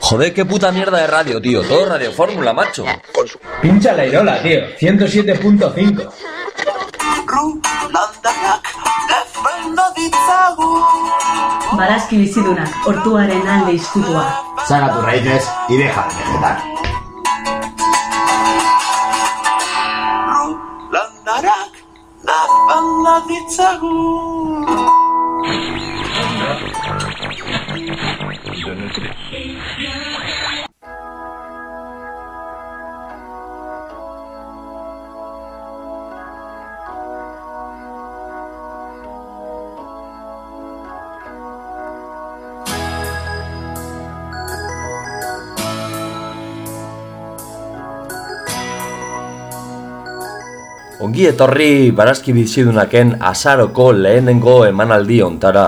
Joder, qué puta mierda de radio, tío. Todo Radio Fórmula, macho. Pincha la Irola, tío. 107.5. Barazki bizidunak, ortuaren alde izkutua. Saca tus raíces y deja de vegetar. It's a good. Ongi etorri barazki bizidunaken azaroko lehenengo emanaldi ontara.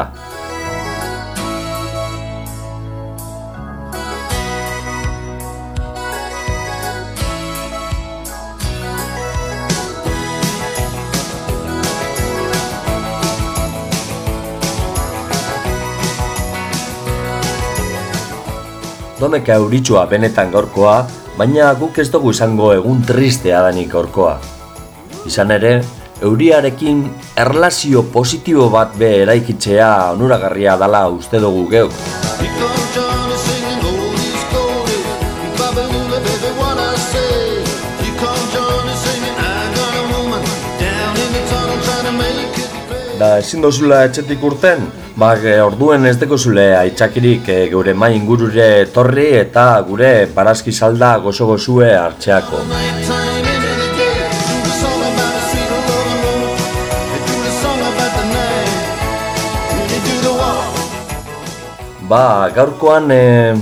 Domeka euritsua benetan gaurkoa, baina guk ez dugu izango egun tristea danik gaurkoa. Izan ere, euriarekin erlazio positibo bat be eraikitzea onuragarria dala uste dugu geuk. Da ezin dozula etxetik urten, ba, orduen ez deko zule aitzakirik e, geure mai ingurure torri eta gure barazki salda gozo gozue Ba, gaurkoan e,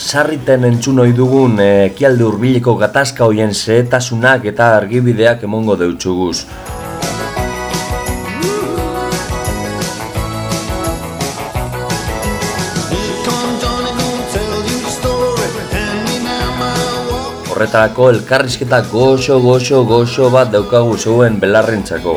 sarriten entzun ohi dugun e, ekialde hurbileko gatazka hoien zehetasunak eta argibideak emongo deutxuguz. Horretarako elkarrizketa goxo, goxo, goxo bat daukagu zeuen belarrentzako.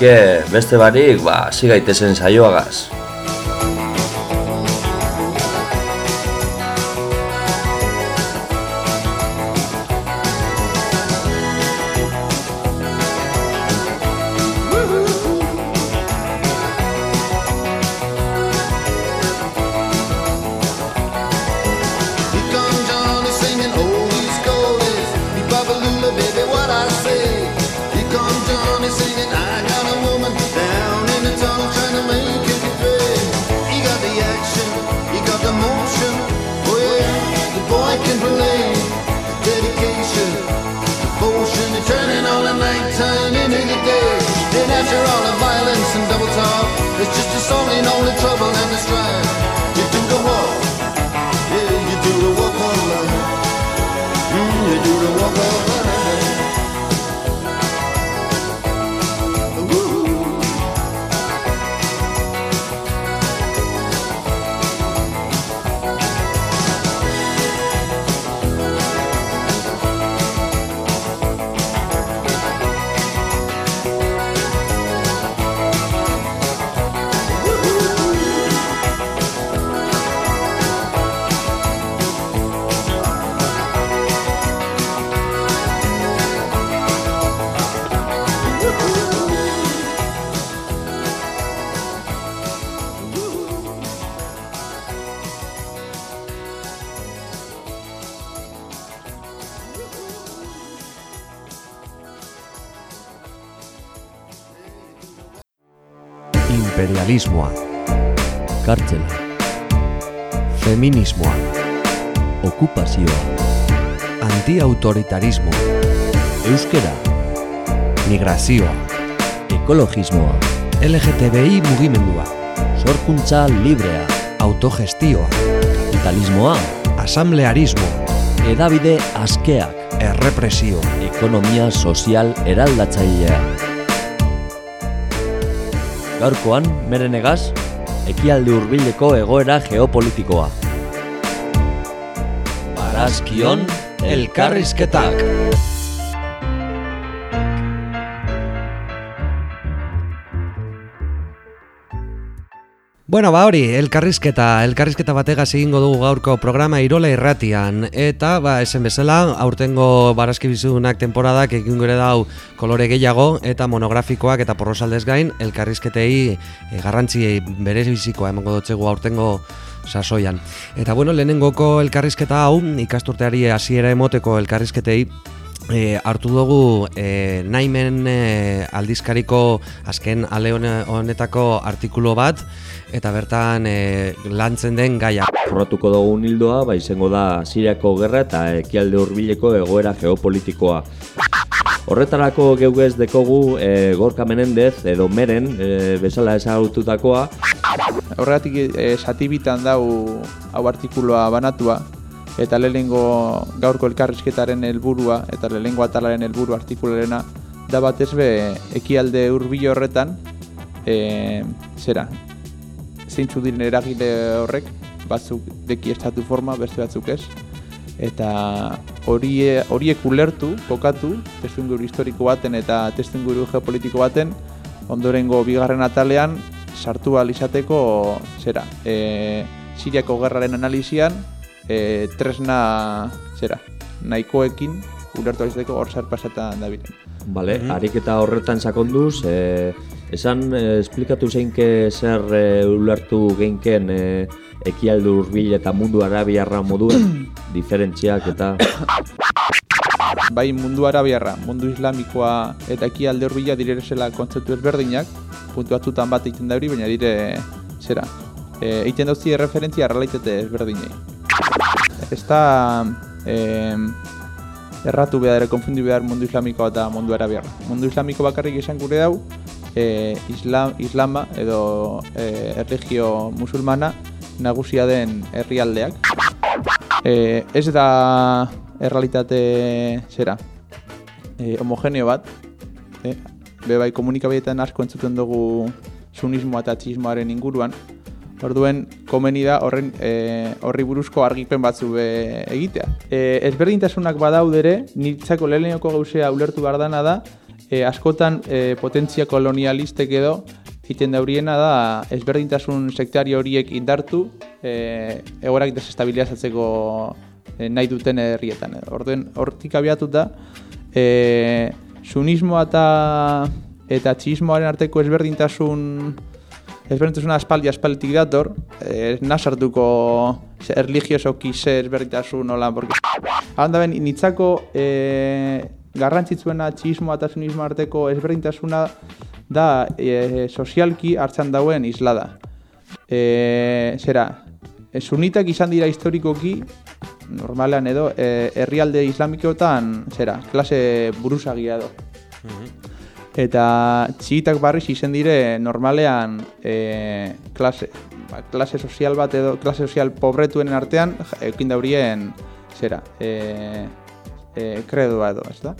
Que, beste barik, ba, hasi gaitezen saioagaz. Imperialismoa, kartzela, feminismoa, okupazioa, antiautoritarismo, euskera, migrazioa, ekologismoa, LGTBI mugimendua, sorkuntza librea, autogestioa, kapitalismoa, asamblearismo, Edabide askeak, Errepresio. ekonomia sozial eraldatzailea. Gaurkoan, merenegaz, ekialde hurbileko egoera geopolitikoa. Barazkion elkarrizketak. Bueno, ba hori, elkarrizketa, elkarrizketa bategaz egingo dugu gaurko programa Irola Irratian eta ba esen bezala aurtengo barazki bizudunak temporadak egin gure dau kolore gehiago eta monografikoak eta porrosaldez gain elkarrizketei e, garrantzi bere bizikoa emango dotzegu aurtengo sasoian. Eta bueno, lehenengoko elkarrizketa hau ikasturteari hasiera emoteko elkarrizketei E, hartu dugu e, naimen e, aldizkariko azken ale hone- honetako artikulu bat eta bertan e, lantzen den gaia. Jorratuko dugun hildoa, ba izango da Siriako gerra eta ekialde hurbileko egoera geopolitikoa. Horretarako geugez dekogu e, Gorka Menendez edo Meren e, bezala ezagututakoa Horregatik e, satibitan dau hau artikuloa banatua eta lehenengo gaurko elkarrizketaren helburua eta lehenengo atalaren helburu artikularena da batez be ekialde hurbil horretan e, zera zeintzu diren eragile horrek batzuk deki estatu forma beste batzuk ez. Eta horie, horiek ulertu, kokatu, testuinguru historiko baten eta testuinguru geopolitiko baten, ondorengo bigarren atalean sartu ahal izateko zera, e, Siriako gerraren analizian e, tresna zera, nahikoekin ulertu ahal izateko hor zer pasatan dabilen. Bale, ariketa horretan sakonduz, e, esan e, esplikatu zeinke zer e, ulertu geinken e, ekialde hurbil eta mundu arabiarra moduen, diferentziak eta... bai mundu arabiarra, mundu islamikoa eta ekialde hurbila direzela kontzeptu ezberdinak, puntu batzutan bat egiten da hori, baina dire, zera, e, egiten dauzi referentzia realitate ezberdinei. Ez da e, erratu behar, konfundi behar mundu islamikoa eta mundu arabiarra. Mundu islamiko bakarrik esan gure dau, e, islam, islama edo e, erligio musulmana nagusia den herrialdeak. E, ez da errealitate zera e, homogeneo bat e, be bai komunikabideetan asko entzuten dugu sunismoa eta txismoaren inguruan Orduen, komeni da horren e, horri buruzko argipen batzu be egitea. E, ezberdintasunak badaudere, nitzako leheneko gauzea ulertu behar dana da, e, askotan e, potentzia kolonialistek edo egiten dauriena da ezberdintasun sektario horiek indartu e, egorak desestabilizatzeko e, nahi duten herrietan. Orduen, hortik abiatuta, e, sunismoa eta eta txismoaren arteko ezberdintasun ezberdintasuna aspaldi aspalditik dator, eh, nasartuko erligiosoki ze ezberdintasun nola, porque... Hau ben, nitzako eh, garrantzitzuena txismoa eta sunismo arteko ezberdintasuna da eh, sozialki hartzan dauen islada. Eh, zera, eh, sunitak izan dira historikoki, normalean edo, eh, herrialde islamikoetan, zera, klase buruzagia edo. Eta txiitak barriz izen dire normalean e, klase, ba, klase sozial bat edo klase sozial pobretuenen artean eukin daurien zera, e, e, kredoa edo, ez da?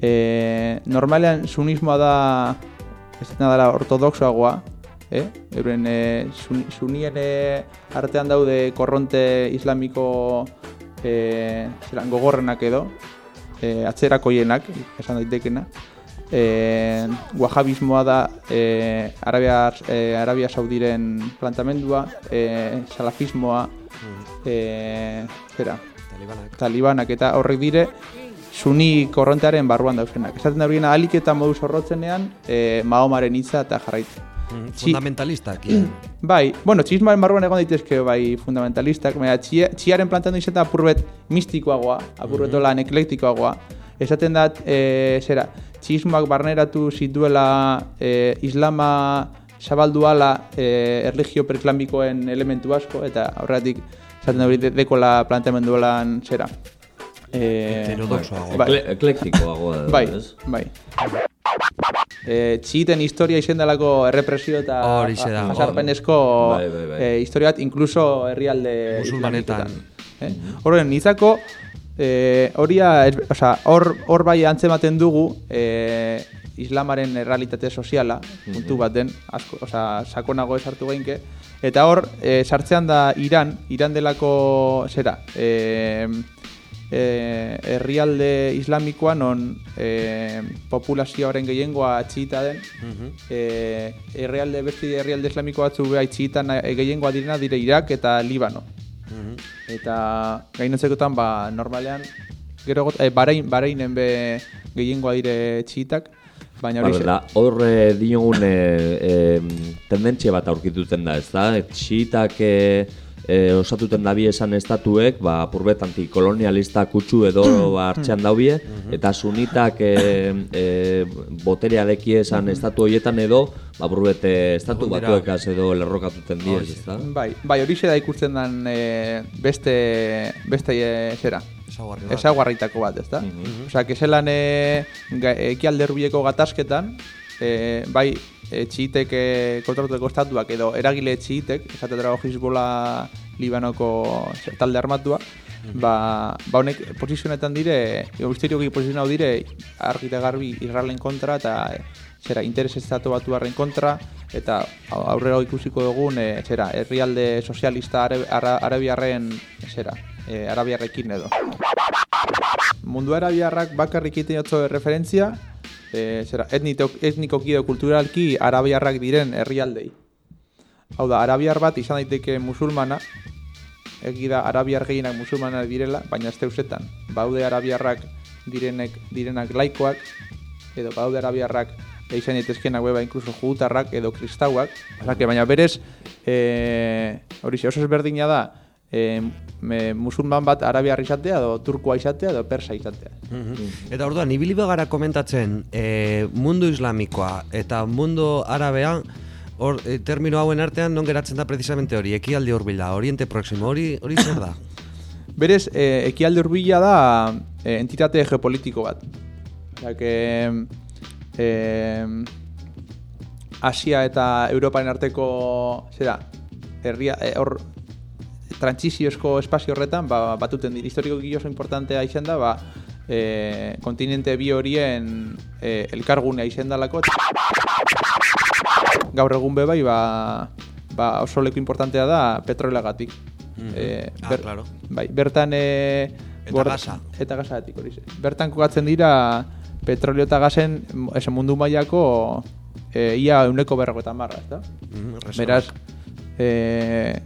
E, normalean sunismoa da ez da dela ortodoxoagoa, eh? Euren e, sun, sunien e, artean daude korronte islamiko e, zelan, gogorrenak edo, e, atzerakoienak, esan daitekena, e, wahabismoa da e, Arabia, e, Arabia Saudiren plantamendua, e, salafismoa, e, zera, Talibanak. talibanak eta horrek dire suni korrontearen barruan dauzenak. Esaten da horiena alik eta modu zorrotzenean e, Mahomaren hitza eta jarraitzen. Mhm, Txi- Fundamentalistak. ja. Bai, bueno, txismaren barruan egon daitezke bai fundamentalistak, baina txia, txiaren plantean izaten apurbet mistikoagoa, apurbet mm eklektikoagoa. Esaten da, e, zera, txismoak barneratu zituela e, islama zabalduala e, erligio preklamikoen elementu asko, eta horregatik esaten da hori de- dekola planteamenduelan zera. E, Heterodoxoago. bai, Ekle, eklektikoagoa da, bai, ez? bai. E, txiten historia izen delako errepresio eta jasarpenezko Bai, bai, bai. e, historia bat, inkluso herrialde Musulmanetan. Eh? Horren, nitzako E, horia, hor, hor bai antzematen dugu e, islamaren errealitate soziala, puntu bat den, asko, osea, sakonago esartu gainke, eta hor, e, sartzean da Iran, Iran delako, zera, e, e, herrialde islamikoa non e, populazioaren gehiengoa txita den, e, herrialde beste herrialde islamiko batzu beha txitan e, gehiengoa direna dire Irak eta Libano. Eta gainotzekotan ba normalean gero got- eh, Bahrein Bahreinen be gehiengoa dire txitak, baina hori Bale, da, hor eh, diogun eh, eh, tendentzia bat aurkituten da, ez da? Txiitak eh, eh, osatuten dabi esan estatuek, ba, apurbet antikolonialista kutsu edo ba, hartzean daubie, eta sunitak eh, eh, boterea deki esan estatu horietan edo, ba, apurbet eh, estatu batuekaz edo lerrokatuten diez, ez da? bai, bai hori da ikusten dan eh, beste beste eh, zera. Ezaugarri bat. Ezaugarritako bat, ezta? Osea, que zelan e, ga, ekialde hurbileko gatazketan, e, bai e, txiitek e, kontrolatuko estatuak edo eragile txiitek, esatera Hizbola Libanoko talde armatua, ba, ba honek posizionetan dire, misterioki posizionatu dire, argi eta garbi Israelen kontra eta e, zera, interes estatu batuarren kontra, eta au- aurrera ikusiko dugun, e, zera, herrialde sozialista arabiarren, zera, e, arabiarrekin edo mundu arabiarrak bakarrik egiten jotzo referentzia e, zera, etnito, etnikoki edo kulturalki arabiarrak diren herrialdei. Hau da, arabiar bat izan daiteke musulmana, egi da arabiar gehienak musulmanak direla, baina ez teusetan. Baude arabiarrak direnek, direnak laikoak, edo baude arabiarrak izan daitezkenak beba inkluso jugutarrak edo kristauak. Osea, que baina berez, e, hori oso ezberdina da, e, me, musulman bat arabiar izatea, edo turkoa izatea, edo persa izatea. Eta orduan, ibili gara komentatzen e, mundu islamikoa eta mundu arabea, hor, e, termino hauen artean non geratzen da precisamente hori, ekialde hurbila, oriente próximo, hori hori zer da? Berez, e, ekialde hurbila da e, entitate geopolitiko bat. Osea, que e, Asia eta Europaren arteko zera, herria, e, hor trantsiziozko espazio horretan ba, batuten dira. Historikoki oso importantea izan da, ba, e, kontinente bi horien e, elkargunea izan dalako. Gaur egun be bai, ba, ba oso leku importantea da petrolagatik. Eh, Ah, claro. Bai, bertan e, Eta gasa. Eta gasatik hori. Bertan kokatzen dira petrolio eta gasen m- esan mundu mailako e, ia euneko berroko marra, ezta? Mm, reservak. Beraz, e,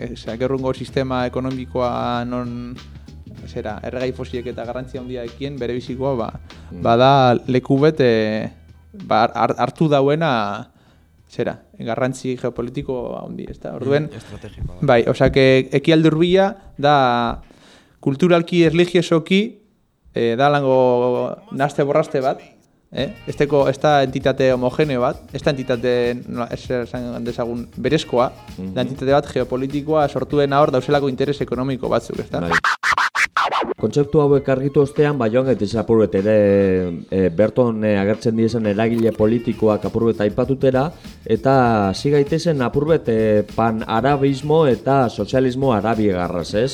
e, gerrungo sistema ekonomikoa non zera, erregai fosiek eta garrantzia handia ekien bere bizikoa, ba, bada leku bete ba, har- hartu dauena zera, garrantzi geopolitiko handi, ezta? Orduen, estrategikoa. Bai, osea, que ekialde hurbila da kulturalki erligiosoki eh, da lango naste borraste bat, eh? Esteko, ez da entitate homogeneo bat, ez da entitate, no, ez esan dezagun, berezkoa, da entitate bat geopolitikoa sortuen hor dauselako interes ekonomiko batzuk, ez da? Bai. Kontzeptu hauek argitu ostean, ba joan gaitez apurbet ere e, berton e, agertzen diezen eragile politikoak apurbet aipatutera, eta hasi gaitezen apurbet e, pan-arabismo eta sozialismo arabiegarraz, ez?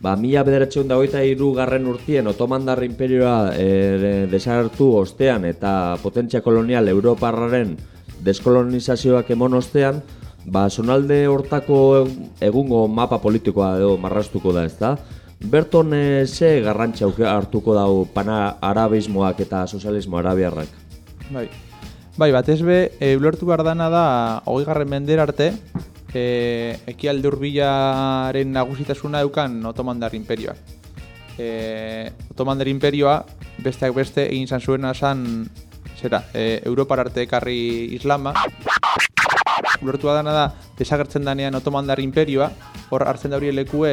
Ba, mila bederatzeun da hogeita hiru garren urtien Otomandar imperioa e, desagertu ostean eta potentzia kolonial Europarraren deskolonizazioak emon ostean, ba, zonalde hortako egungo mapa politikoa edo marrastuko da, ezta? Berton e, ze garrantzia auke- hartuko dau pana arabismoak eta sozialismo arabiarrak? Bai. Bai, batez be, e, ulertu behar dana da, hogei garren mender arte, e, ekialde hurbilaren nagusitasuna eukan Otomandar imperioak. E, Otomandar imperioa, besteak beste, egin zan zuena zan, zera, e, Europar arte ekarri islama, ulertua dana da, desagertzen danean Otomandar imperioa, hor hartzen daurien lekue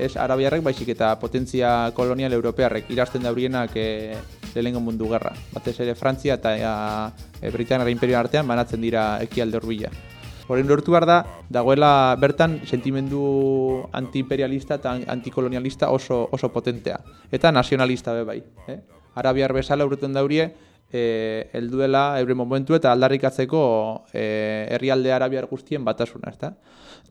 ez arabiarrek baizik eta potentzia kolonial europearrek irazten daurienak e, lehenengo mundu gerra. Batez ere Frantzia eta e, Britaniara imperioa artean banatzen dira ekialde hurbila. Horren lortu behar da, dagoela bertan sentimendu antiimperialista eta antikolonialista oso, oso potentea. Eta nazionalista be bai. Eh? Arabiar bezala urten daurie, e, helduela euren momentu eta aldarrikatzeko e, herrialde arabiar guztien batasuna, ezta?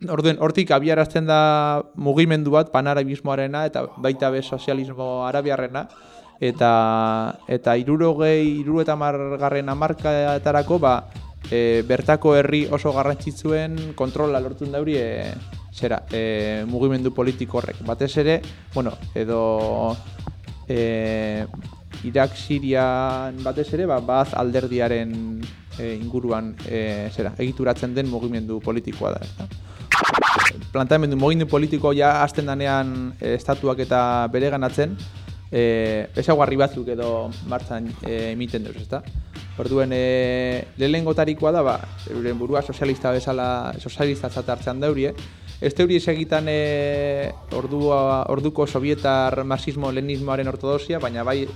Orduen, hortik abiarazten da mugimendu bat panarabismoarena eta baita be sozialismo arabiarrena eta eta irurogei, iru eta margarren amarkaetarako ba, e, bertako herri oso garrantzitsuen kontrola lortun dauri e, zera, e, mugimendu politiko horrek. Batez ere, bueno, edo e, Irak Sirian batez ere, ba, baz alderdiaren e, inguruan e, zera, egituratzen den mugimendu politikoa da. Eta. Plantamendu mugimendu politiko ja hasten danean e, estatuak eta bere ganatzen, e, esaguarri batzuk edo martzan e, emiten duz, ezta? Orduen, e, lehen gotarikoa da, ba, euren burua sozialista bezala, sozialista hartzean daurie, Ez teuri egitan e, ordua, orduko sovietar marxismo-lenismoaren ortodosia, baina bai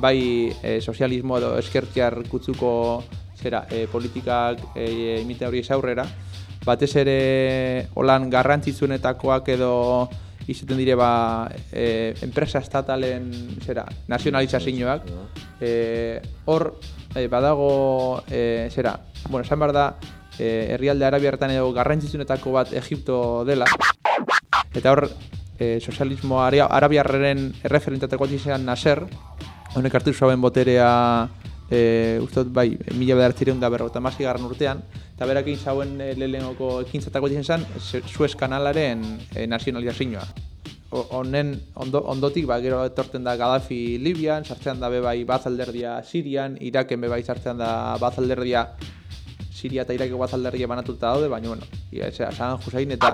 bai e, sozialismo edo eskertiar kutzuko zera, e, politikak e, imite hori aurrera. Batez ere holan garrantzitsuenetakoak edo izaten dire ba, e, enpresa estatalen zera, nazionalizazioak. E, hor e, badago e, zera, bueno, esan behar da e, herrialde arabiartan edo garrantzitsunetako bat Egipto dela. Eta hor, e, sozialismo arabiarren erreferentateko izan Nasser, honek hartu zauen boterea e, ustot bai, mila bedartzireun da berrota garran urtean, eta berak egin zauen e, ekintzatako dizen zen, Suez kanalaren e, nazionalizazioa. Honen ondo, ondotik, ba, gero etorten da Gaddafi Libian, sartzean da bebai bazalderdia Sirian, Iraken bebai sartzean da bazalderdia Siria eta Irakeko bazalderdia banatuta daude, baina, bueno, ia, esan Jusain eta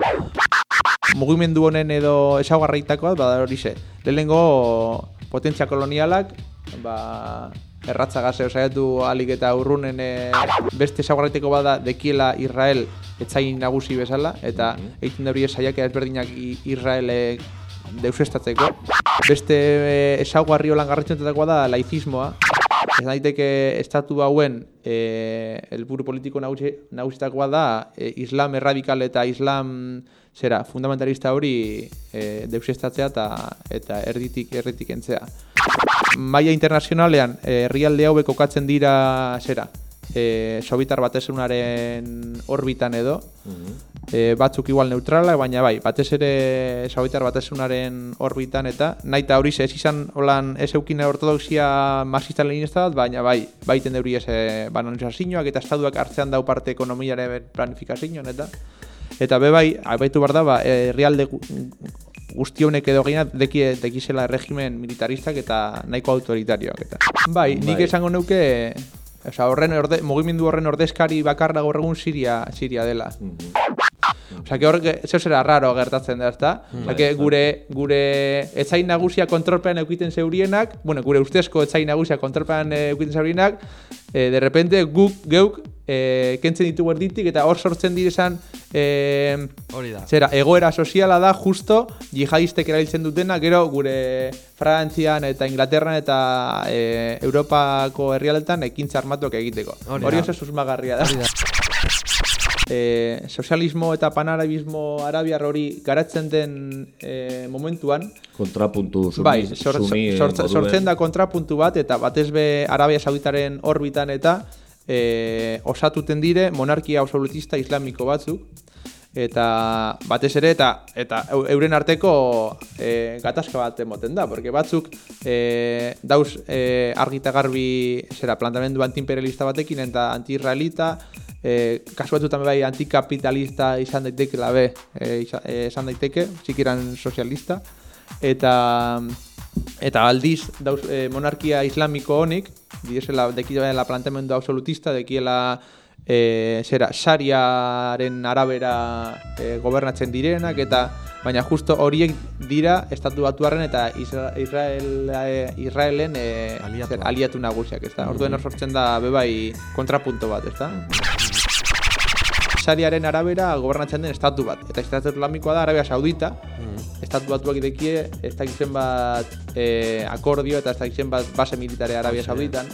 mugimendu honen edo esaugarreitakoa, bada hori ze. Lehenengo potentzia kolonialak, ba, erratza gaze osaiatu alik eta urrunen e, beste esaugarreteko bada dekiela Israel etzain nagusi bezala, eta mm -hmm. egiten da hori esaiak ezberdinak Israelek deusestatzeko. Beste e, esaugarri holan da laizismoa, Ez daiteke estatu hauen eh helburu politiko nagusitakoa da e, islam erradikal eta islam zera, fundamentalista hori e, deusestatzea eta, eta erditik, erditik entzea. Maia internazionalean, eh, herrialde hauek kokatzen dira, zera, e, sobitar batesunaren orbitan edo, e, batzuk igual neutrala, baina bai, batez ere sobitar batesunaren orbitan eta, nahi eta hori ez izan holan ez eukine ortodoxia masista lehinista bat, baina bai, baiten deuri ez bananizazioak eta estaduak hartzean dau parte ekonomiaren planifikazioan eta, Eta be bai, abaitu behar da, ba, herrialde guzti honek edo gina deki, dekizela regimen militaristak eta nahiko autoritarioak. Eta. Bai, nik bai. esango neuke, oza, horren orde, mugimendu horren ordezkari bakarra gaur egun Siria, Siria dela. Mm -hmm. Osa, que horrek, zeu zera raro gertatzen da, ezta? Osa, que gure, gure etzain nagusia kontrolpean eukiten zeurienak, bueno, gure ustezko etzain nagusia kontrolpean eukiten zeurienak, e, de repente guk, geuk, e, kentzen ditu erditik eta hor sortzen direzan e, zera, egoera soziala da justo jihadistek erabiltzen dutena gero gure Frantzian eta Inglaterran eta e, Europako herrialetan ekintza armatuak egiteko. Hori oso susmagarria da e, sozialismo eta panarabismo arabiar hori garatzen den e, momentuan kontrapuntu sumi, bai, sor, sortzen da kontrapuntu bat eta batez be Arabia Sauditaren orbitan eta e, osatuten dire monarkia absolutista islamiko batzuk. Eta batez ere eta eta euren arteko e, gatazka bat emoten da, porque batzuk e, dauz e, argita garbi zera plantamendu antiimperialista batekin eta anti-israelita e, kasu batzutan bai antikapitalista izan daiteke labe e, izan daiteke, zikiran sozialista eta eta aldiz dauz, e, monarkia islamiko honik dizela dekiela la planteamendu absolutista dekiela e, zera sariaren arabera e, gobernatzen direnak eta baina justo horiek dira estatu batuarren eta Israel, e, Israelen e, aliatu. aliatu nagusiak, ez da? Mm -hmm. Orduen hor sortzen da bebai kontrapunto bat, ez da? Sariaren arabera gobernatzen den estatu bat. Eta estatu islamikoa da Arabia Saudita. Mm. Estatu batuak idekie, ez da bat e, akordio eta ez da bat base militare Arabia Sauditan.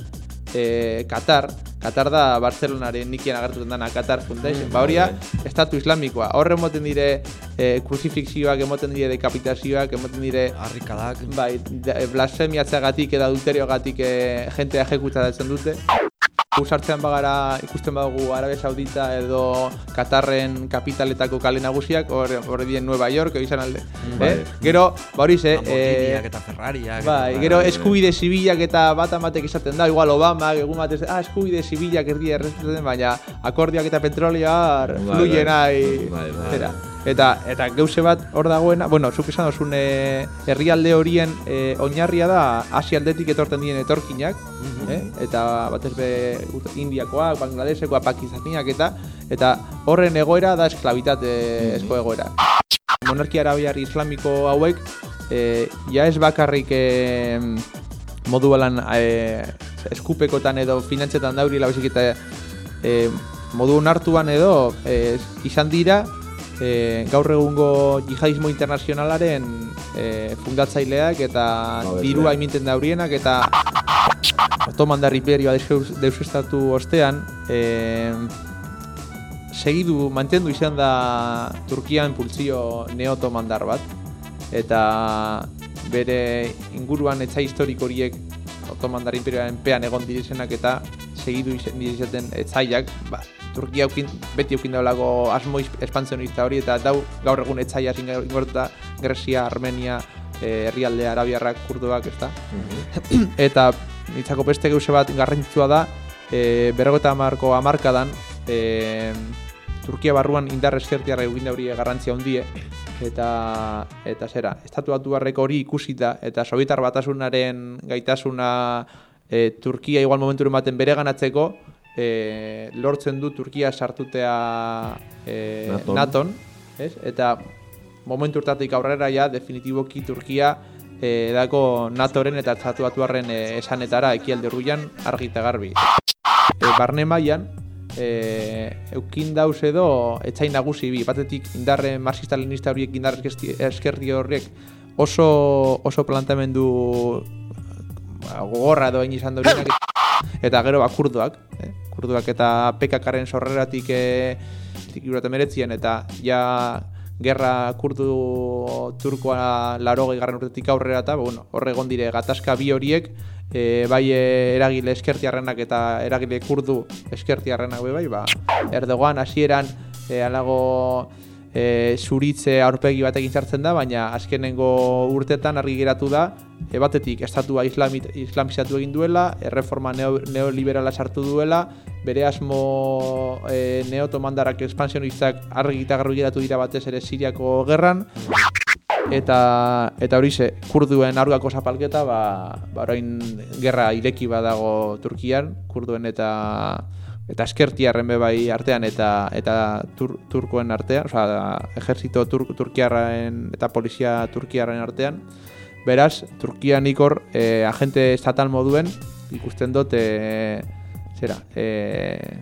E, Qatar. Katar da Barcelonaren nikian agertuten dana Qatar Foundation. Ba horia, estatu islamikoa. Horre emoten dire e, kruzifixioak, emoten dire dekapitazioak, emoten dire Harrikadak. bai, blasfemiatzeagatik eta adulterioagatik e, jentea ejekutatzen dute. Gu sartzean bagara ikusten badugu Arabia Saudita edo Katarren kapitaletako kale nagusiak, hor hor dien Nueva York, izan alde. Eh? Gero, ba hori ze, Lamborghiniak eta Ferrariak. Bai, eta- gero eskubide zibilak eta bat amatek izaten da, igual Obama, egun batez, ah, eskubide zibilak erdi errezten, baina akordiak eta petrolioa Bai, fluyen bai. nahi. Bai, bai. Eta, eta geuse bat hor dagoena, bueno, zuk esan dozun e, herrialde horien e, oinarria da Asia aldetik etorten dien etorkinak, eh? eta batez be ut- Indiakoak, Bangladesekoak, Pakistaniak eta eta horren egoera da esklabitate esko egoera. Monarkia arabiar islamiko hauek e, ja ez bakarrik e, modu balan e, eskupekotan edo finantzetan daurila baizik eta e, modu onartuan edo e, izan dira e, gaur egungo jihadismo internazionalaren e, fundatzaileak eta Babesleak. dirua iminten daurienak eta Otomandar imperioa deus- deusestatu ostean e, segidu mantendu izan da Turkian pultzio neotomandar bat eta bere inguruan etza historiko horiek Otomandar imperioaren pean egon direzenak eta segidu direzaten etzaiak ba, Turkia eukin, beti eukin daulako asmo is- espantzionista hori eta dau gaur egun etzaia ingortuta Grecia, Armenia, eh, herrialde arabiarrak, kurdoak, ezta? eta nitzako beste geuse bat garrantzitsua da e, berrogeta hamarko hamarkadan e, Turkia barruan indar eskertiarra egin hori garrantzia handie eta eta zera, estatu batuarreko hori ikusita eta Sobietar batasunaren gaitasuna e, Turkia igual momentu ematen bere ganatzeko e, lortzen du Turkia sartutea e, Naton. Naton, ez? eta momentu urtatik aurrera ja definitiboki Turkia e, dako NATOren eta estatu batuarren e, esanetara ekialde urruian argi eta garbi. E, barne mailan e, eukin dauz edo etzain nagusi bi, batetik indarre marxista-leninista horiek indar eskerti- eskerdi horrek oso, oso plantamendu ba, gogorra edo egin izan dorienak eta gero ba, kurduak, eh? kurduak eta PKKren sorreratik e, meretzien eta ja gerra kurdu turkoa laro garren urtetik aurrera eta bueno, horre egon dire gatazka bi horiek e, bai e, eragile eskertiarrenak eta eragile kurdu eskertiarrenak bai, ba, Erdogan hasieran e, alago e, zuritze aurpegi batekin sartzen da, baina azkenengo urtetan argi geratu da, e, batetik estatua islamizatu egin duela, erreforma neo, neoliberala sartu duela, bere asmo e, neotomandarak ekspansionistak argi eta garbi geratu dira batez ere Siriako gerran, eta eta hori ze, kurduen aurkako zapalketa, ba, ba orain gerra ireki badago Turkian, kurduen eta eta eskertiarren bai artean eta eta tur, turkoen artean, osea, ejertzito tur, turkiarren eta polizia turkiarren artean. Beraz, Turkian ikor eh, agente estatal moduen ikusten dut eh, zera, eh,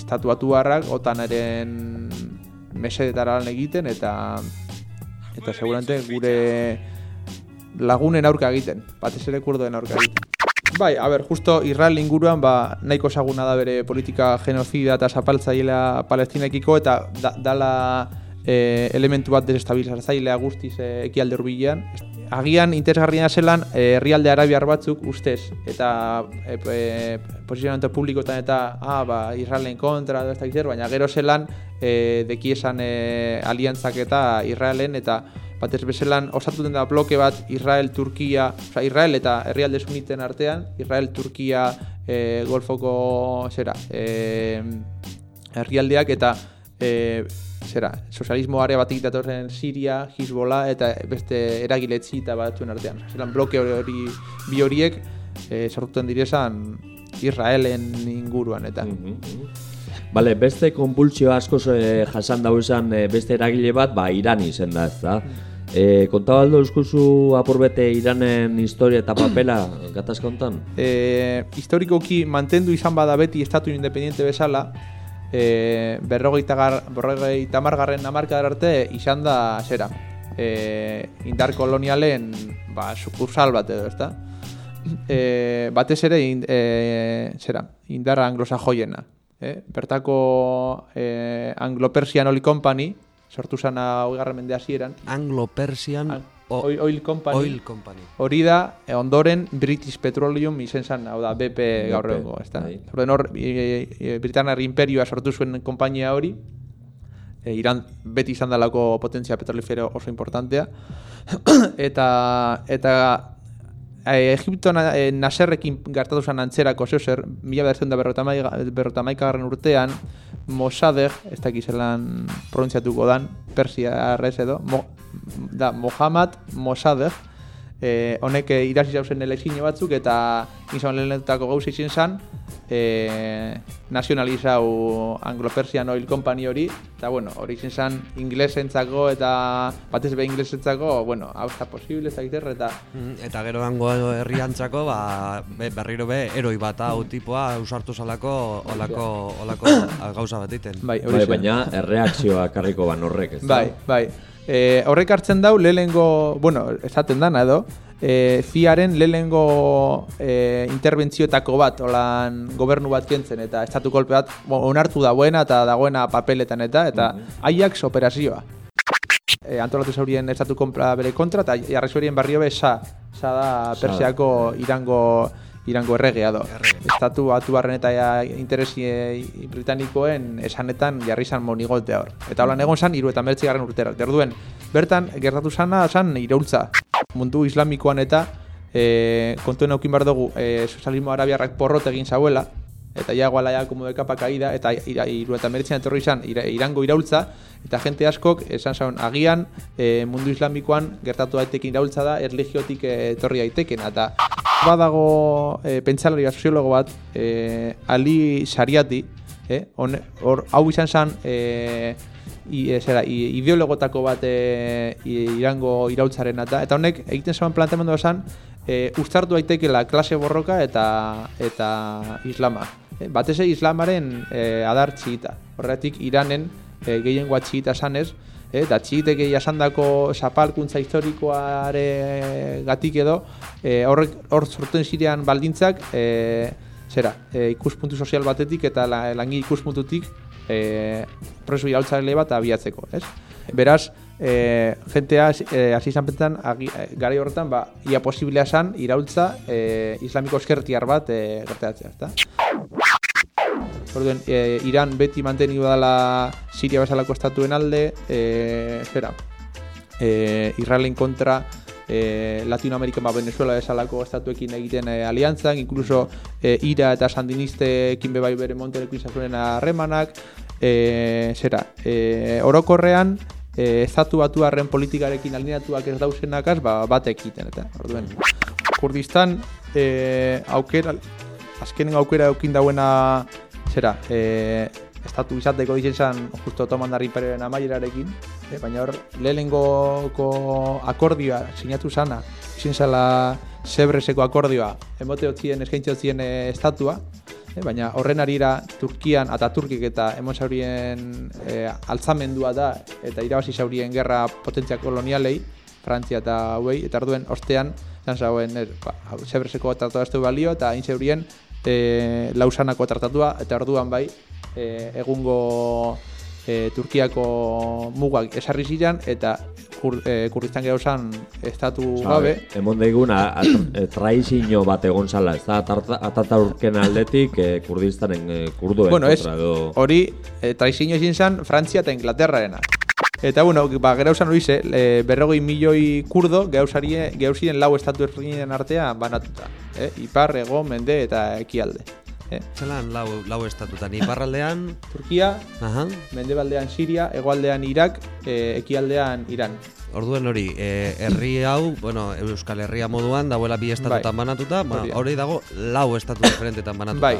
estatuatuarrak otanaren mesedetara lan egiten eta eta seguramente gure lagunen aurka egiten, batez ere kurdoen aurka egiten. Bai, a ber, justo Israel inguruan ba, nahiko esaguna da bere politika genozida eta zapaltzailea palestinekiko eta da, dala e, elementu bat desestabilizatzailea guztiz e, ekialde hurbilean. Agian interesgarria zelan e, herrialde arabiar batzuk ustez eta e, e, posizionamentu publikotan eta ah, ba, Israelen kontra edo ez zer, baina gero zelan e, deki esan e, aliantzak eta Israelen eta batez bezelan osatuten da bloke bat Israel, Turkia, osea Israel eta herrialde suniten artean, Israel, Turkia, e, Golfoko zera, e, herrialdeak eta e, zera, sozialismo area batik datorren Siria, Hezbollah eta beste eragiletzi eta batzuen artean. Zelan bloke hori, bi horiek e, sortuten direzan Israelen inguruan eta. Bale, beste konpultsio asko e, jasan izan e, beste eragile bat, ba, Iran izen da, ez da? E, kontabaldo euskuzu apurbete Iranen historia eta papela, gatazka hontan? e, historikoki mantendu izan bada beti estatu independiente bezala, e, berrogeita, gar, berrogeita margarren amarkadar arte izan da zera. E, indar kolonialen ba, sukursal bat edo, ezta? e, batez ere in, e, zera, indarra anglosajoiena. E, bertako e, Anglo-Persian Oil Company, sortu zana hogarren mende hasieran, Anglo-Persian Ang- o- Oil, Oil Company, Oil Company. hori da, e, ondoren British Petroleum izen zan, hau da, BP gaur egungo, ezta? bai. Orduan hor, e, e, Britanar Imperioa sortu zuen konpainia hori, e, Iran beti izan dalako potentzia petrolifero oso importantea, eta, eta e, Egipto na, e, Nasserrekin gertatu zen antzerako zeu zer, mila bederatzen da berrota maikagarren urtean, Mossadegh, ez dakiz zelan pronuntziatuko dan, Persia arrez edo, Mo, da, Mohammad Mossadegh, e, honek e, irasi zauzen elekzine batzuk eta izan lehenetako gauza izin zen e, nazionalizau Anglo-Persian Oil Company hori eta bueno, hori izin zen inglesentzako eta batez be inglesentzako bueno, hau ez da posible, ez eta Eta gero hango herriantzako, ba, be, berriro be, eroi bat hau tipoa usartu zalako olako, olako gauza bat iten. bai, hori Bai, baina erreakzioa karriko ban horrek, ez da? Bai, bai. E, horrek hartzen dau lehengo, bueno, esaten dana edo, e, ziaren lehengo e, interbentzioetako bat, holan gobernu bat kentzen eta estatu kolpe bat onartu dagoena eta dagoena papeletan eta eta Ajax operazioa. E, antolatu zaurien estatu konpla bere kontra eta jarri zaurien barrio be sa, sa da Persiako irango irango erregea do. Estatu batuarren eta ja, interesi e, britanikoen esanetan jarri zan monigotea hor. Eta holan egon zan, iru eta mertzi urtera. Derduen, bertan, gertatu zana zan iraultza. Mundu islamikoan eta e, kontuen aukin behar dugu e, sozialismo arabiarrak porrot egin zauela, eta ja guala ja como de capa caída, eta ira, iru eta meretzian etorri izan ira, irango iraultza, eta jente askok esan zaun, agian e, mundu islamikoan gertatu daitekin iraultza da, erligiotik e, etorri daiteken, eta badago e, pentsalari bat, soziologo bat, e, Ali Sariati, eh, hone- hor hau izan zen e, i, e, zera, i, ideologotako bat e, irango iraultzaren eta eta honek egiten zuen planteamendu esan e, uztartu daitekeela klase borroka eta eta islama. E, batez islamaren e, adar txita. Horretik Iranen e, gehiengoa txita sanez, e, eta txitek jasandako zapalkuntza historikoare gatik edo e, horrek hor sortzen zirean baldintzak e, zera, e, ikuspuntu sozial batetik eta la, langi ikuspuntutik e, preso iraultzarele bat abiatzeko, ez? Beraz, e, jentea hasi izan pentan, garai horretan, ba, ia posiblea zan iraultza e, islamiko eskertiar bat e, gertatzea, ezta? Orduen, e, Iran beti mantenidu dela Siria bezalako estatuen alde, e, zera, e, Israelen kontra e, Latinoamerikan ba, Venezuela bezalako estatuekin egiten e, aliantzak, incluso e, Ira eta Sandinistekin bebai bere monteleko izan harremanak, e, zera, e, orokorrean, e, estatu batuarren politikarekin alineatuak ez dauzenakaz, ba, bat ekiten, eta, orduen, Kurdistan, e, aukera, azkenen aukera eukin dauena, zera, e, estatu izateko dizen zen justo Otomandar Imperioaren amaierarekin, e, baina hor lehenengoko akordioa sinatu zana, izin zela Sebreseko akordioa, emote hotzien, eskaintze hotzien e, estatua, e, baina horren arira Turkian eta Turkik eta emon zaurien e, altzamendua da eta irabazi zaurien gerra potentzia kolonialei, Frantzia eta hauei, eta arduen ostean, zan zauen, er, ba, ez du balio, eta hain zeurien e, lausanako tratatua, eta orduan bai, e, egungo e, Turkiako mugak esarri ziren, eta kur, e, Kurdistan gauzan estatu gabe, Emon daigun, e, traizio bat egon zala, ez da, Ataturken aldetik e, Kurdistanen e, kurduen bueno, kontra edo... hori e, traizio ezin zen Frantzia eta Inglaterrarena. Eta bueno, ba, gauzan hori ze, e, berrogei milioi kurdo gauzarie, gauzien lau estatu ezberdinen artean banatuta. Eh? Ipar, ego, mende eta ekialde. Eh? Zelan lau, lau estatutan, iparraldean, Turkia, aha, mendebaldean Siria, hegoaldean Irak, e, ekialdean Iran. Orduen hori, e, herri hau, bueno, Euskal Herria moduan, dagoela bi estatutan Bai. banatuta, ba, Hori da. hori dago lau estatu diferentetan banatuta. Bai,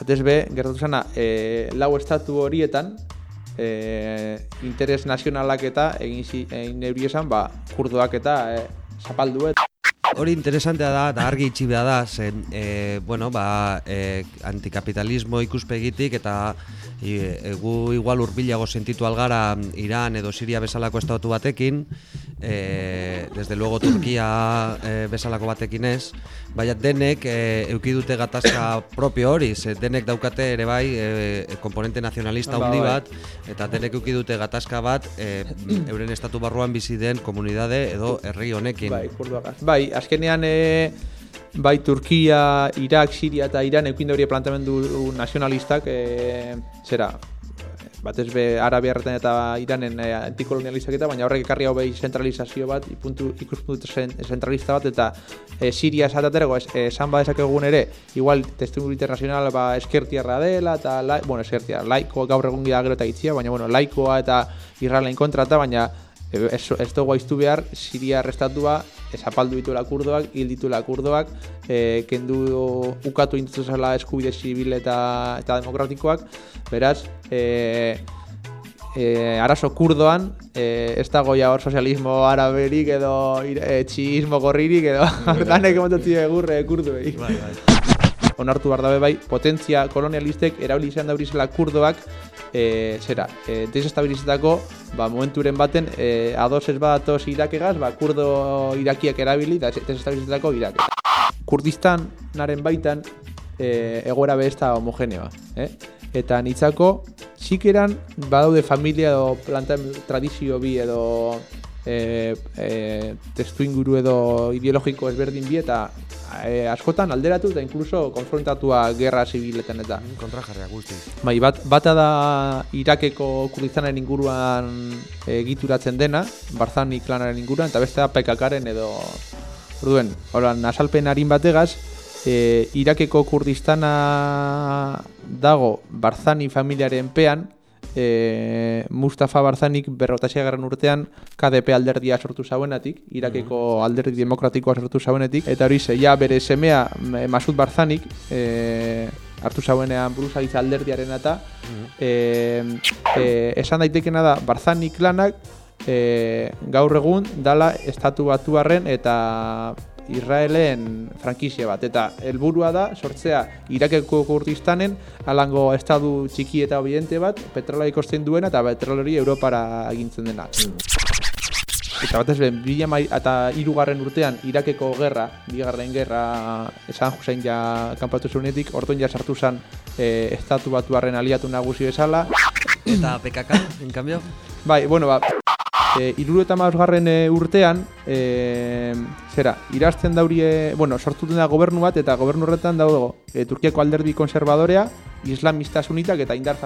batez be, gertatu zena, e, lau estatu horietan, e, interes nazionalak eta egin, egin esan, ba, kurdoak eta e, zapaldu eta. Hori interesantea da, eta argi itxi da, zen, e, bueno, ba, e, antikapitalismo ikuspegitik eta e, gu igual urbilago sentitu algara Iran edo Siria bezalako estatu batekin, e, desde luego Turkia e, bezalako batekin ez, baina denek e, euki dute gatazka propio hori, ze denek daukate ere bai e, komponente nazionalista Ba, handi bai. bat, eta denek euki dute gatazka bat e, euren estatu barruan bizi den komunidade edo herri honekin. Bai, kurduagaz. Bai, azkenean e, bai Turkia, Irak, Siria eta Iran eukin hori plantamendu nazionalistak e, zera batez be Arabiarretan eta Iranen e, antikolonialistak eta baina horrek ekarri hau behi zentralizazio bat ipuntu, ikuspuntu zen, zentralista bat eta e, Siria esatatero es, esan badezak egun ere igual testu internazional ba eskertiarra dela eta la, bueno eskertia laikoa gaur egun gira gero eta itzia baina bueno laikoa eta Israelen kontra eta baina ez, ez dugu aiztu behar Siria arrestatua zapaldu dituela kurdoak, hil dituela kurdoak, e, kendu ukatu intuzela eskubide zibil eta, eta demokratikoak, beraz, e, e, arazo kurdoan, e, ez dago ja hor sozialismo araberik edo e, txiismo gorririk edo danek emotatzi egurre kurduei. Bai, bai. Onartu behar dabe bai, potentzia kolonialistek erabili izan daurizela kurdoak e, zera, e, desestabilizetako ba, momenturen baten e, ados ez badatoz irakegaz, ba, kurdo irakiak erabili da desestabilizetako irak. Kurdistanaren baitan e, egoera be ez da homogeneoa. Eh? Eta nitzako, txikeran badaude familia edo planta tradizio bi edo e, e, testu inguru edo ideologiko ezberdin bi eta e, askotan alderatu eta inkluso konfrontatua gerra zibiletan eta Kontra jarria guztiz. Bai, bat, bata da Irakeko Kurdistanen inguruan egituratzen dena, Barzani klanaren inguruan, eta beste da PKKaren edo... Orduen, horan, asalpen harin bategaz, e, Irakeko Kurdistana dago Barzani familiaren pean, e, Mustafa Barzanik berrotasia garran urtean KDP alderdia sortu zauenatik, Irakeko alderdi demokratikoa sortu zauenetik, eta hori ja bere semea Masud Barzanik, e, hartu zauenean buruzagitza alderdiaren eta e, e, esan daitekena da Barzani klanak e, gaur egun dala estatu batuarren eta Israelen frankizia bat eta helburua da sortzea Irakeko Kurdistanen alango estadu txiki eta obediente bat petrola ikosten duena eta petrol hori Europara egintzen dena. Eta batez be, bila eta hirugarren urtean Irakeko gerra, bigarren gerra esan Hussein ja kanpatu zuenetik, orduan ja sartu zen e, estatu batuarren aliatu nagusi bezala. Eta PKK, en cambio? Bai, bueno, ba, e, iruro eta garren e, urtean, e, zera, irazten daurie, bueno, sortuten da gobernu bat, eta gobernu horretan dago e, Turkiako alderdi konservadorea, islamista sunitak eta indar.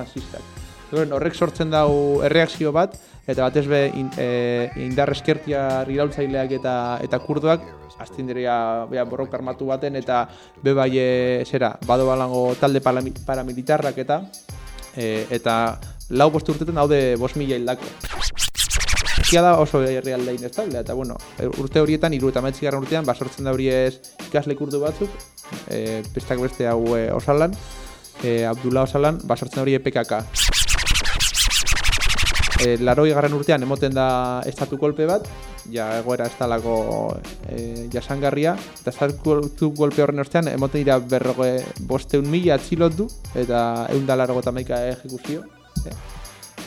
Horren, horrek sortzen dau erreakzio bat, eta batez be in, e, indar eskertia iraultzaileak eta eta kurdoak azten direa bea, borroka armatu baten eta be bai e, zera, bado balango talde paramilitarrak eta e, eta lau bost urtetan daude bost mila hildako. Turkia da oso herrialde inestablea, eta bueno, urte horietan, hiru eta garran urtean, basortzen da hori ez ikasle kurdu batzuk, e, bestak beste hau e, osalan, e, Abdullah osalan, basortzen da hori PKK. E, laroi garran urtean emoten da estatu kolpe bat, ja egoera ez talako e, jasangarria, eta estatu kolpe horren ostean emoten dira berroge bosteun mila atxilotu, eta egun da largo eta ejekuzio. E,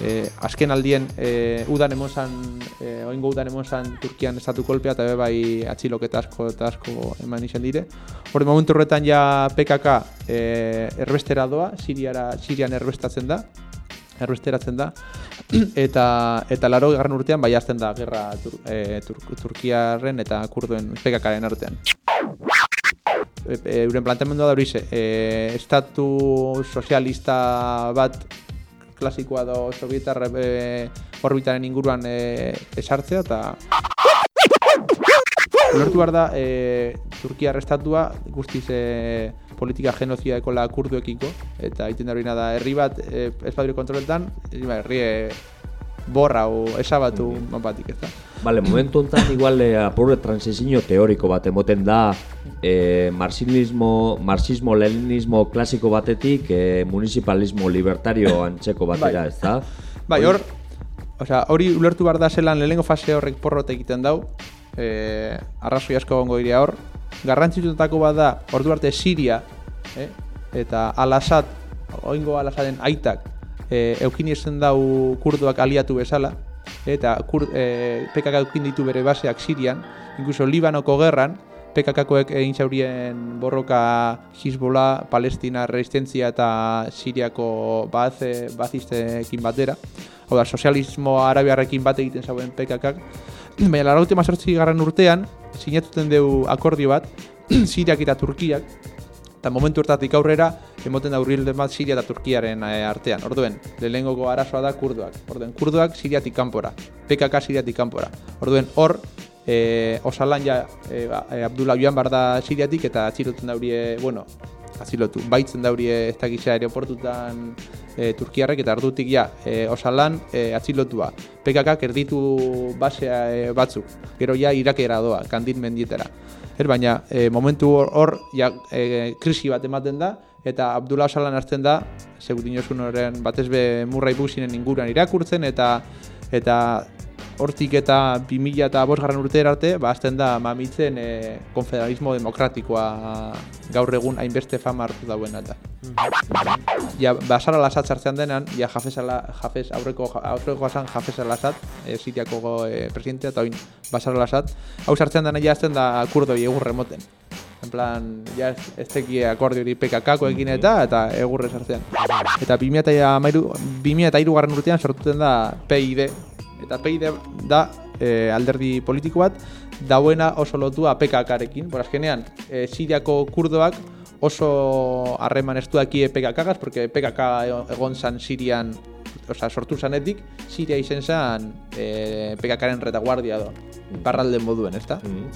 e, azken aldien e, udan emon zan, e, oingo udan emon zan Turkian estatu kolpea eta bai atxiloketa asko eta asko eman izan dire. Hori momentu horretan ja PKK e, erbestera doa, Siriara, Sirian erbestatzen da, erbesteratzen da, eta eta laro garran urtean bai hasten da gerra tur, e, tur, Turkiarren eta kurduen PKKaren artean. E, e, euren planteamendua da hori ze, e, estatu sozialista bat klasikoa do sovietar e, orbitaren inguruan e, esartzea eta Ulertu behar da, e, Turkia estatua guztiz e, politika genozidaeko la kurduekiko, eta egiten da da, herri bat e, badure kontroletan, herri ba, herri e, borra o esabatu mapatik, ez da. Vale, momentu honetan igual eh, apurre transizio teoriko bat emoten da eh, marxismo, marxismo leninismo klasiko batetik eh, municipalismo libertario antzeko batera, Bai. ez da? Bai, hor, osea, hori ulertu behar da zelan lehenengo fase horrek porrot egiten dau, e, arrazoi asko gongo iria hor, garrantzitutako bat da, ordu arte Siria, eh? eta Al-Assad, oingo Al-Assaden aitak, e, eukin ezen dau kurduak aliatu bezala, eta kur, e, PKK eukin ditu bere baseak Sirian, inkluso Libanoko gerran, PKKkoek egin zaurien borroka Hizbola, Palestina, Resistentzia eta Siriako baze, bazistekin batera. Hau da, sozialismo arabiarrekin bat egiten zauen PKKak. Baina, lara última sortzi garran urtean, sinatuten deu akordio bat, Siriak eta Turkiak, eta momentu hortatik aurrera, emoten da urbilde bat Siria eta Turkiaren e, artean. Orduen, lehengoko arazoa da kurduak. Orduen, kurduak Siriatik kanpora. PKK Siriatik kanpora. Orduen, hor, e, osalan ja e, e, Abdullah joan bar da Siriatik eta atxilotzen daurie, bueno, atxilotu, baitzen daurie ez dakitza aeroportutan e, Turkiarrek eta ardutik ja, e, osalan e, atxilotua. PKK erditu basea e, batzuk, gero ja irakera doa, kandin mendietara. Er, baina e, momentu hor, hor ja, e, krisi bat ematen da, eta Abdullah Osalan hartzen da, segut inosun horren batez be Murray Businen inguruan irakurtzen, eta eta hortik eta 2000 eta garran urte arte, ba, azten da mamitzen e, konfederalismo demokratikoa gaur egun hainbeste fama hartu dauen eta. Ja, basara lasat sartzean denan, ja jafes, ala, jafes aurreko, aurreko asan jafes alasat, e, siriako e, presidentea eta oin basara lasat. Hau sartzean dena ja azten da kurdoi egur remoten. En plan, ja ez, ez teki akordio hori PKK egin eta eta egurre sartzean. Eta 2000 eta iru garran urtean sortuten da PID, eta PID da e, alderdi politiko bat dauena oso lotua PKK-arekin. Por azkenean, e, Siriako kurdoak oso harreman estuaki PKK-gaz, porque PKK egon zan Sirian, oza, sortu zanetik, Siria izen zan e, PKK-aren retaguardia do. Barralden moduen, ezta? Mm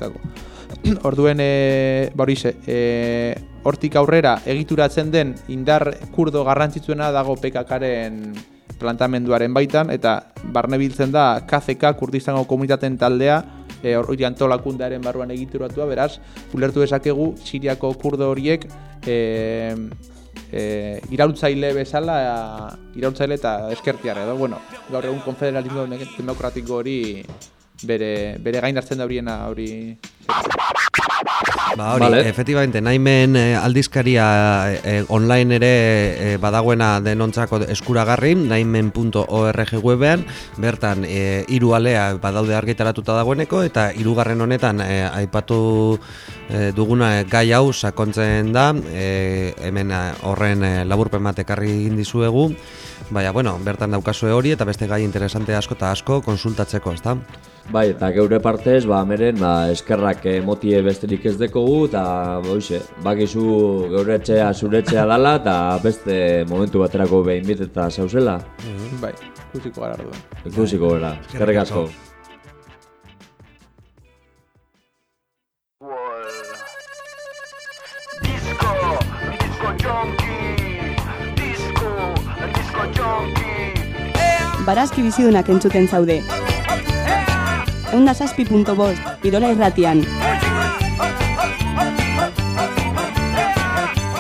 Orduen, e, borize, e, hortik aurrera egituratzen den indar kurdo garrantzitsuena dago PKK-aren plantamenduaren baitan, eta barne biltzen da KCK Kurdistango komunitateen taldea, e, hori antolakundearen barruan egituratua, beraz, ulertu dezakegu Siriako kurdo horiek e, e, irautzaile bezala, irautzaile eta eskertiar edo, bueno, gaur egun konfederalismo demokratiko hori bere, bere gain hartzen da horiena hori... Ba hori, vale. efectivamente, naimen eh, aldizkaria eh, online ere eh, badagoena denontzako eskuragarri, naimen.org webean, bertan eh, iru alea badaude argitaratuta dagoeneko, eta irugarren honetan eh, aipatu eh, duguna gai hau sakontzen da, eh, hemen eh, horren eh, laburpen batekarri indizuegu, baina, bueno, bertan daukazue hori, eta beste gai interesante asko eta asko konsultatzeko, ezta? Bai, eta geure partez, ba, meren, ba, eskerrak emotie besterik ez dekogu, eta, boixe, bakizu geure etxea, zure etxea dala, eta beste momentu baterako behin bit eta zauzela. Mhm. Bai, ikusiko gara arduan. Ikusiko gara, eskerrik asko. Barazki bizidunak entzuten zaude eunda saspi punto bost, Irola irratian.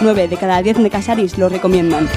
9 de cada 10 necasaris lo recomiendan.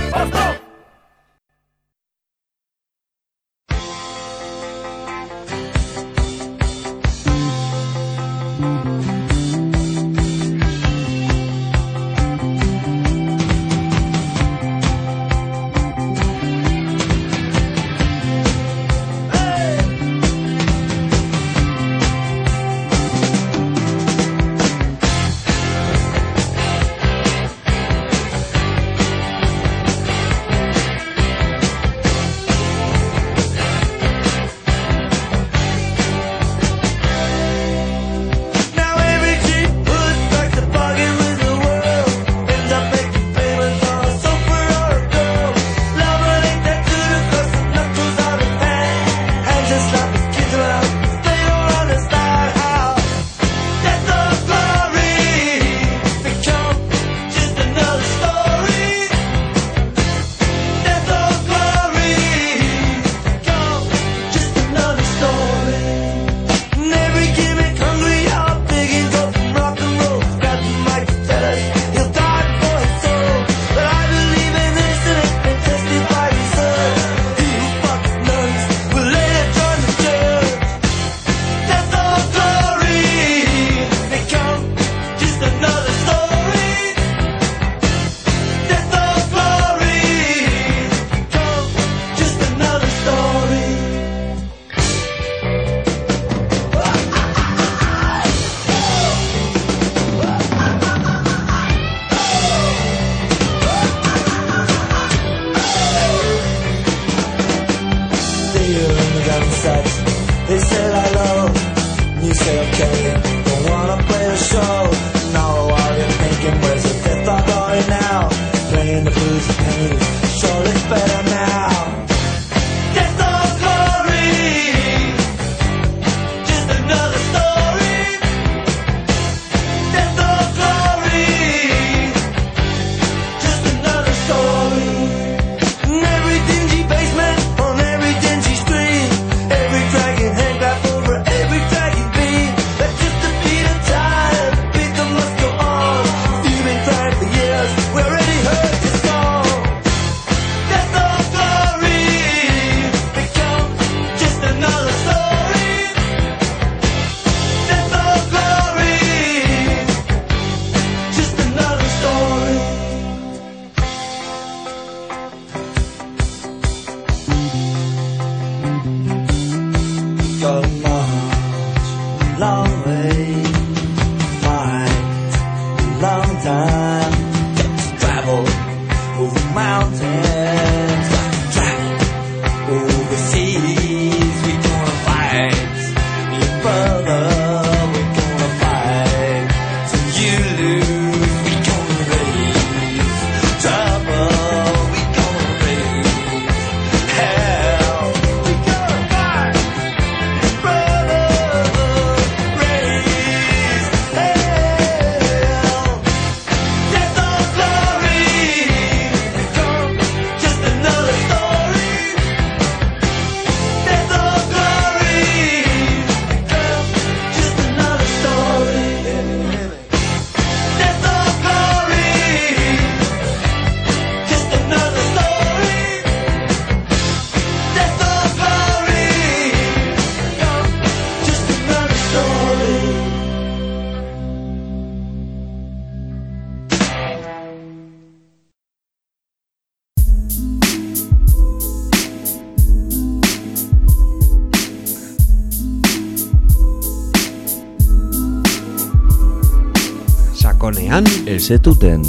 Sakonean, Ez etuten.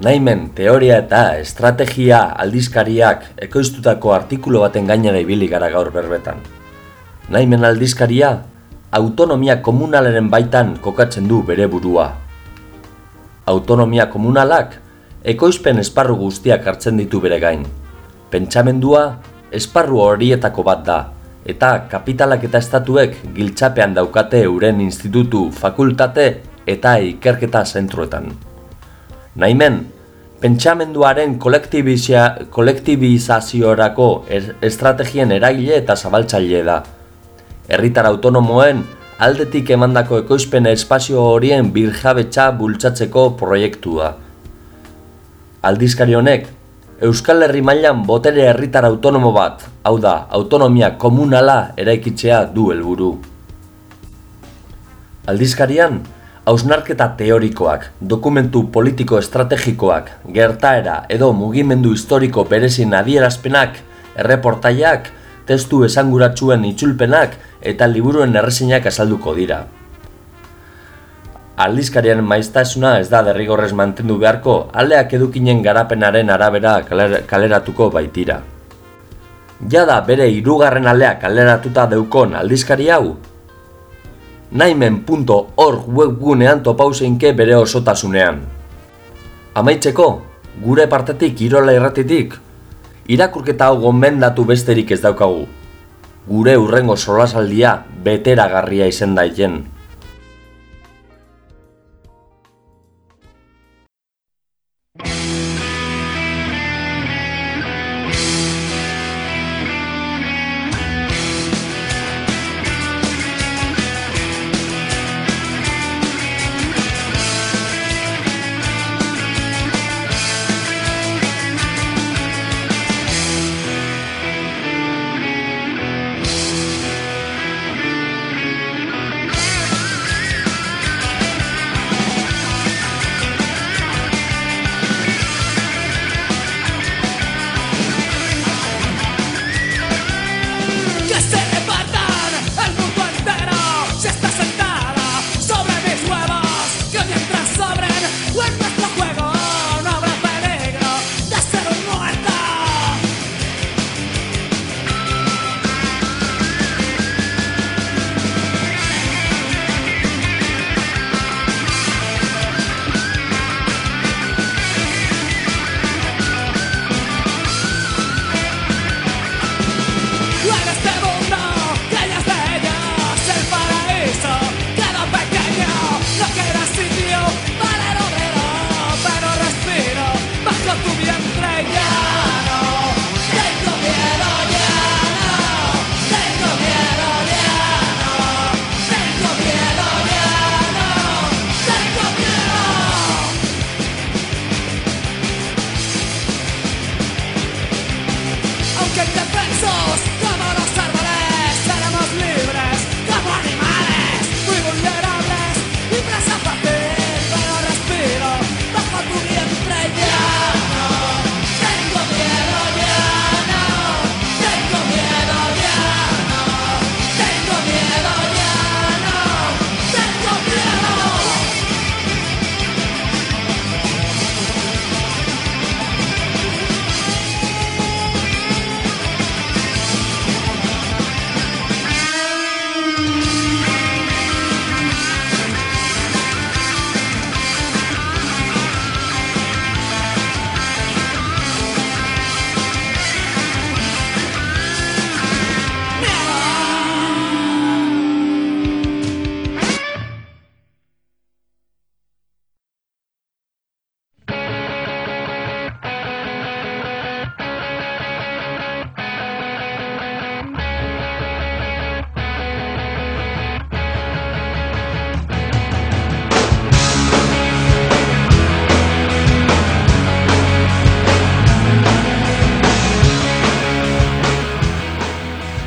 Naimen teoria eta estrategia aldizkariak ekoiztutako artikulu baten gainera ibili gara gaur berbetan. Naimen aldizkaria autonomia komunalaren baitan kokatzen du bere burua. Autonomia komunalak ekoizpen esparru guztiak hartzen ditu bere gain. Pentsamendua esparru horietako bat da, eta kapitalak eta estatuek giltzapean daukate euren institutu, fakultate eta ikerketa zentruetan. Naimen, pentsamenduaren kolektibizaziorako estrategien eragile eta zabaltzaile da. Herritar autonomoen aldetik emandako ekoizpen espazio horien birjabetza bultzatzeko proiektua. Aldizkari honek, Euskal Herri mailan botere herritar autonomo bat, hau da, autonomia komunala eraikitzea du helburu. Aldizkarian, hausnarketa teorikoak, dokumentu politiko estrategikoak, gertaera edo mugimendu historiko berezin adierazpenak, erreportaiak, testu esanguratsuen itzulpenak eta liburuen errezinak azalduko dira. Aldizkarian maiztasuna ez da derrigorrez mantendu beharko, aleak edukinen garapenaren arabera kaler- kaleratuko baitira. Jada bere hirugarren alea kaleratuta deukon aldizkari hau, naimen.org webgunean topauseinke bere osotasunean. Amaitzeko, gure partetik irola irratitik, irakurketa hau gomendatu besterik ez daukagu. Gure urrengo solasaldia beteragarria izen daiten.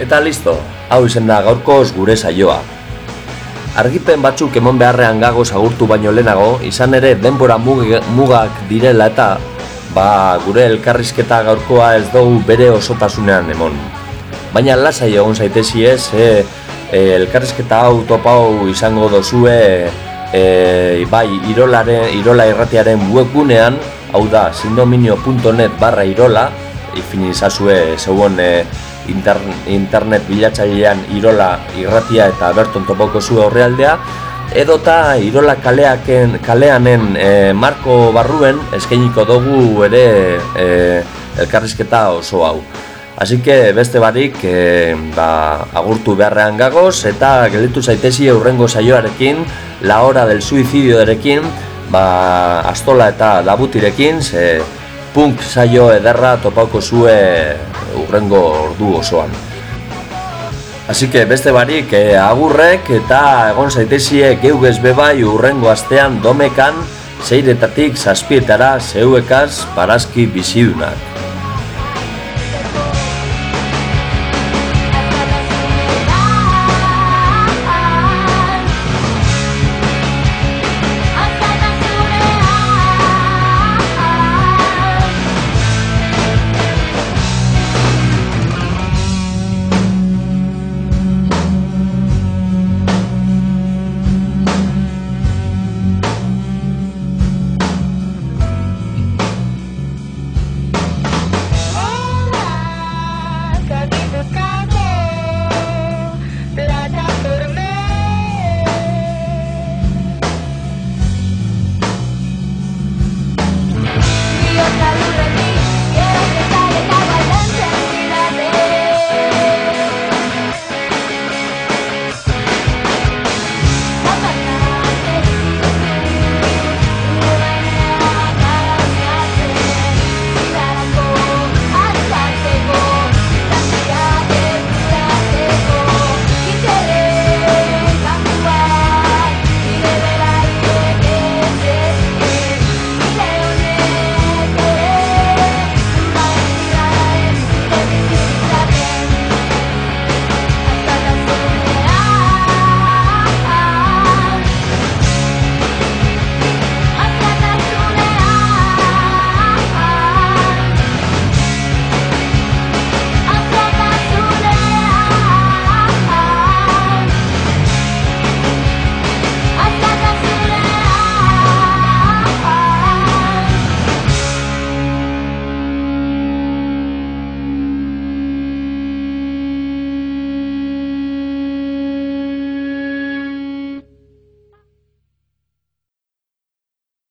Eta listo, hau izen da gaurkoz gure saioa. Argipen batzuk emon beharrean gagoz agurtu baino lehenago, izan ere denbora mug- mugak direla eta ba, gure elkarrizketa gaurkoa ez dugu bere osotasunean emon. Baina lasai egon zaitezi ez, e, e, elkarrizketa hau topau izango dozue e, bai irolaren, irola irratiaren webgunean, hau da sindominio.net barra irola, ifinizazue zeuen e, internet bilatzailean irola irratia eta berton topoko zu horrealdea, edota irola kaleaken, kaleanen e, marko barruen eskainiko dugu ere e, elkarrizketa oso hau. Así que beste barik e, ba, agurtu beharrean gagoz eta gelditu zaitezi aurrengo saioarekin, la hora del suizidioarekin, ba, astola eta dabutirekin, ze punk saio ederra topauko zue urrengo ordu osoan. Así que beste barik e, agurrek eta egon zaitezie geugez bebai urrengo astean domekan seiretatik zazpietara zeuekaz parazki bizidunak.